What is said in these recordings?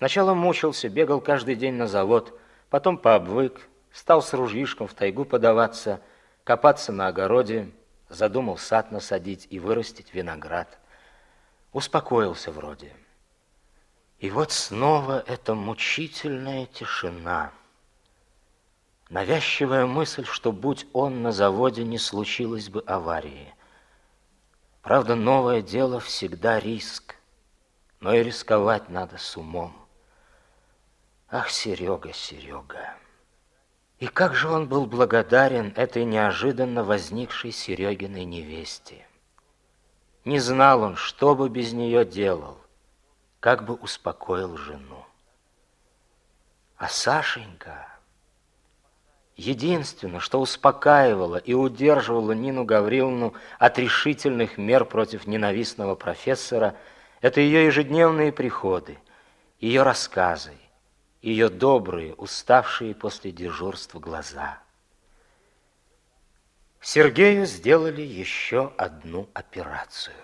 Сначала мучился, бегал каждый день на завод, потом пообвык, стал с ружьишком в тайгу подаваться, копаться на огороде, задумал сад насадить и вырастить виноград. Успокоился вроде. И вот снова эта мучительная тишина. Навязчивая мысль, что будь он на заводе, не случилось бы аварии. Правда, новое дело всегда риск, но и рисковать надо с умом. Ах, Серега, Серега! И как же он был благодарен этой неожиданно возникшей Серегиной невесте. Не знал он, что бы без нее делал, как бы успокоил жену. А Сашенька, единственное, что успокаивало и удерживало Нину Гавриловну от решительных мер против ненавистного профессора, это ее ежедневные приходы, ее рассказы, ее добрые, уставшие после дежурства глаза. Сергею сделали еще одну операцию.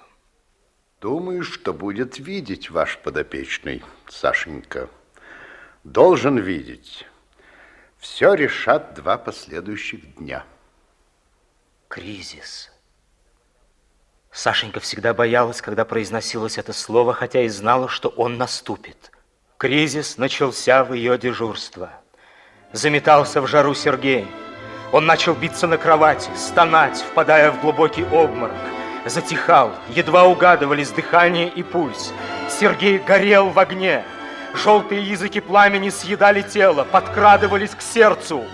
Думаю, что будет видеть ваш подопечный, Сашенька. Должен видеть. Все решат два последующих дня. Кризис. Сашенька всегда боялась, когда произносилось это слово, хотя и знала, что он наступит. Кризис начался в ее дежурство. Заметался в жару Сергей. Он начал биться на кровати, стонать, впадая в глубокий обморок. Затихал, едва угадывались дыхание и пульс. Сергей горел в огне. Желтые языки пламени съедали тело, подкрадывались к сердцу.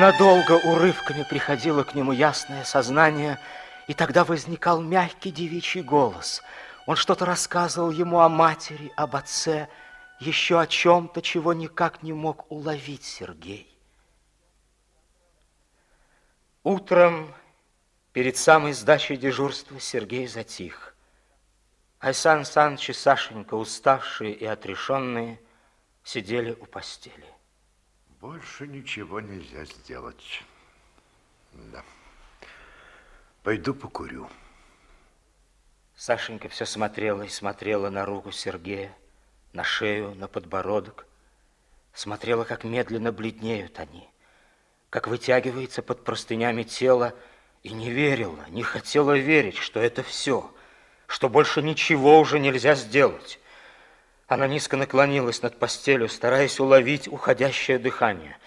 Ненадолго урывками приходило к нему ясное сознание, и тогда возникал мягкий девичий голос. Он что-то рассказывал ему о матери, об отце, еще о чем-то, чего никак не мог уловить Сергей. Утром, перед самой сдачей дежурства, Сергей затих. Айсан Саныч и Сашенька, уставшие и отрешенные, сидели у постели. Больше ничего нельзя сделать. Да. Пойду покурю. Сашенька все смотрела и смотрела на руку Сергея, на шею, на подбородок. Смотрела, как медленно бледнеют они, как вытягивается под простынями тело, и не верила, не хотела верить, что это все, что больше ничего уже нельзя сделать. Она низко наклонилась над постелью, стараясь уловить уходящее дыхание.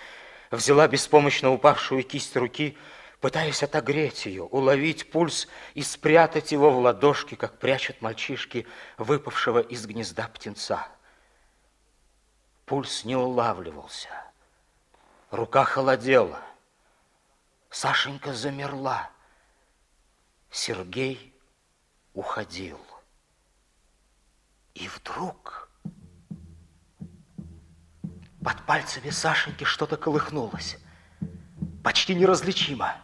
Взяла беспомощно упавшую кисть руки, пытаясь отогреть ее, уловить пульс и спрятать его в ладошки, как прячут мальчишки, выпавшего из гнезда птенца. Пульс не улавливался. Рука холодела. Сашенька замерла. Сергей уходил. И вдруг... Под пальцами Сашеньки что-то колыхнулось. Почти неразличимо.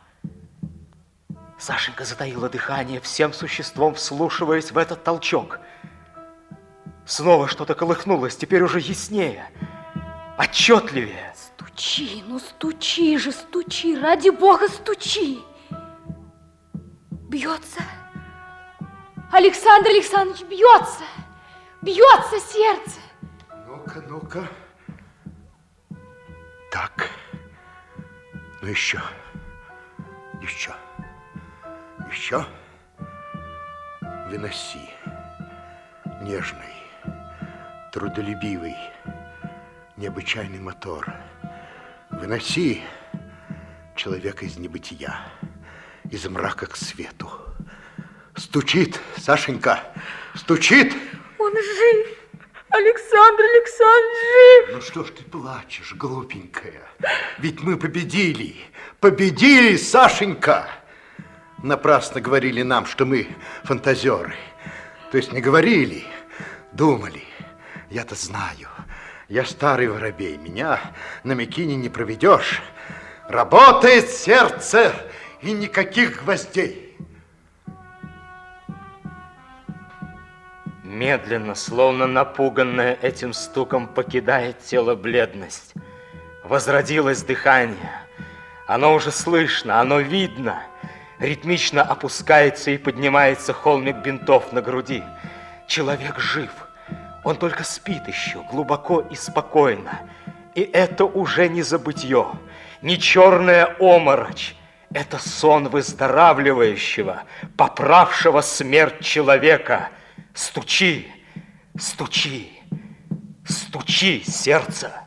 Сашенька затаила дыхание, всем существом вслушиваясь в этот толчок. Снова что-то колыхнулось, теперь уже яснее, отчетливее. Стучи, ну стучи же, стучи, ради бога, стучи. Бьется. Александр Александрович бьется. Бьется сердце. Ну-ка, ну-ка. Так. Ну еще. Еще. Еще. Выноси. Нежный, трудолюбивый, необычайный мотор. Выноси человека из небытия, из мрака к свету. Стучит, Сашенька, стучит. Он жив. Александр Александрович жив. Ну что ж ты плачешь, глупенькая? Ведь мы победили. Победили, Сашенька. Напрасно говорили нам, что мы фантазеры. То есть не говорили, думали. Я-то знаю. Я старый воробей. Меня на Микине не проведешь. Работает сердце и никаких гвоздей. Медленно, словно напуганная этим стуком, покидает тело бледность. Возродилось дыхание. Оно уже слышно, оно видно. Ритмично опускается и поднимается холмик бинтов на груди. Человек жив. Он только спит еще, глубоко и спокойно. И это уже не забытье, не черная оморочь. Это сон выздоравливающего, поправшего смерть человека. Стучи, стучи, стучи, сердце.